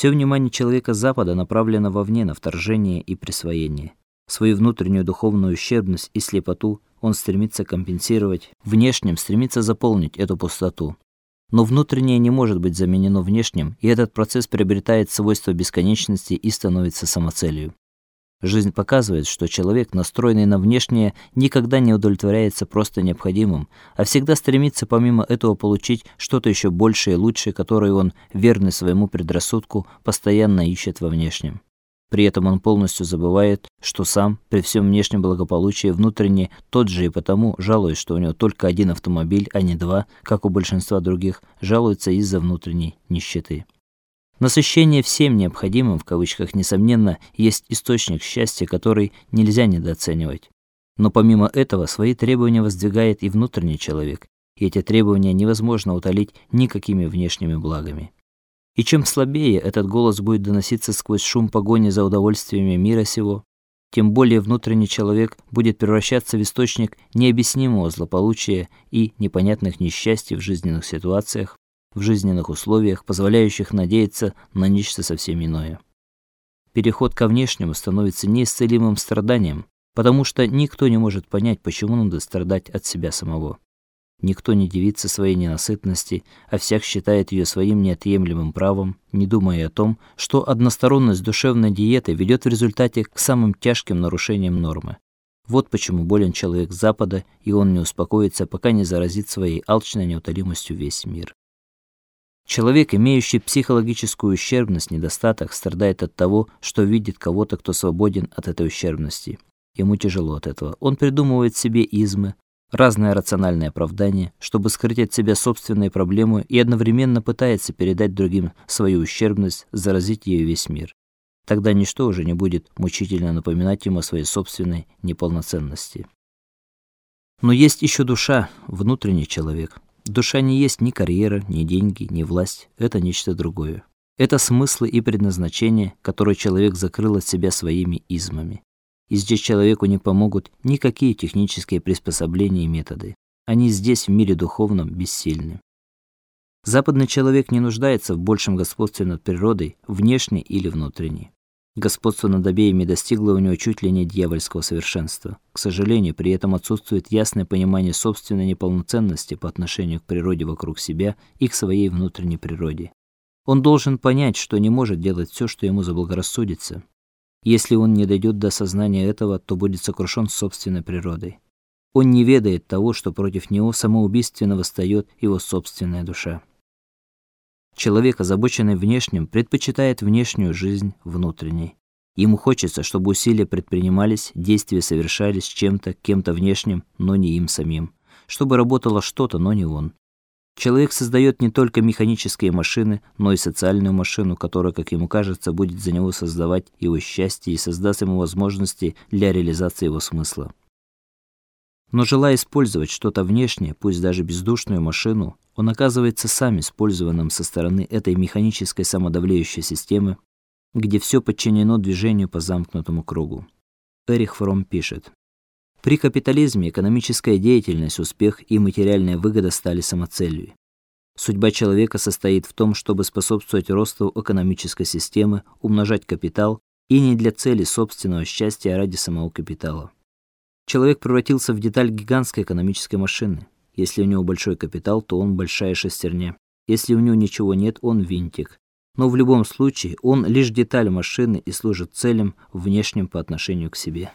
Все внимание человека Запада направлено вовне на вторжение и присвоение. Свою внутреннюю духовную ущербность и слепоту он стремится компенсировать, внешним стремится заполнить эту пустоту. Но внутреннее не может быть заменено внешним, и этот процесс приобретает свойства бесконечности и становится самоцелью. Жизнь показывает, что человек, настроенный на внешнее, никогда не удовлетворяется просто необходимым, а всегда стремится помимо этого получить что-то еще большее и лучшее, которое он, верный своему предрассудку, постоянно ищет во внешнем. При этом он полностью забывает, что сам, при всем внешнем благополучии, внутренне тот же и потому, жалуясь, что у него только один автомобиль, а не два, как у большинства других, жалуется из-за внутренней нищеты. Насыщение всем необходимым в кавычках несомненно есть источник счастья, который нельзя недооценивать. Но помимо этого свои требования воздвигает и внутренний человек, и эти требования невозможно утолить никакими внешними благами. И чем слабее этот голос будет доноситься сквозь шум погони за удовольствиями мира сего, тем более внутренний человек будет превращаться в источник необъяснимого злополучия и непонятных несчастий в жизненных ситуациях, в жизненных условиях, позволяющих надеяться на нечто совсем иное. Переход ко внешнему становится неисцелимым страданием, потому что никто не может понять, почему надо страдать от себя самого. Никто не дивится своей ненасытности, а всяк считает ее своим неотъемлемым правом, не думая о том, что односторонность душевной диеты ведет в результате к самым тяжким нарушениям нормы. Вот почему болен человек Запада, и он не успокоится, пока не заразит своей алчной неутолимостью весь мир. Человек, имеющий психологическую ущербность, недостаток, страдает от того, что видит кого-то, кто свободен от этой ущербности. Ему тяжело от этого. Он придумывает себе измы, разные рациональные оправдания, чтобы скрыть от себя собственные проблемы и одновременно пытается передать другим свою ущербность, заразить ею весь мир. Тогда ничто уже не будет мучительно напоминать ему о своей собственной неполноценности. Но есть еще душа, внутренний человек, Душа не есть ни карьера, ни деньги, ни власть, это нечто другое. Это смыслы и предназначение, которые человек закрыл от себя своими измами. И здесь человеку не помогут никакие технические приспособления и методы. Они здесь в мире духовном бессильны. Западный человек не нуждается в большем господстве над природой, внешней или внутренней. Господство над обеими достигло у него чуть ли не дьявольского совершенства. К сожалению, при этом отсутствует ясное понимание собственной неполноценности по отношению к природе вокруг себя и к своей внутренней природе. Он должен понять, что не может делать все, что ему заблагорассудится. Если он не дойдет до сознания этого, то будет сокрушен собственной природой. Он не ведает того, что против него самоубийственно восстает его собственная душа. Человек, озабоченный внешним, предпочитает внешнюю жизнь внутренней. Ему хочется, чтобы усилия предпринимались, действия совершались чем-то, кем-то внешним, но не им самим, чтобы работало что-то, но не он. Человек создает не только механические машины, но и социальную машину, которая, как ему кажется, будет за него создавать его счастье и создаст ему возможности для реализации его смысла. Но желая использовать что-то внешнее, пусть даже бездушную машину, он оказывается сам использованным со стороны этой механической самодавлеющей системы, где все подчинено движению по замкнутому кругу. Эрих Фром пишет: При капитализме экономическая деятельность, успех и материальная выгода стали самоцелью. Судьба человека состоит в том, чтобы способствовать росту экономической системы, умножать капитал и не для цели собственного счастья, а ради самого капитала. Человек превратился в деталь гигантской экономической машины. Если у него большой капитал, то он большая шестерня. Если у него ничего нет, он винтик. Но в любом случае он лишь деталь машины и служит целям внешним по отношению к себе.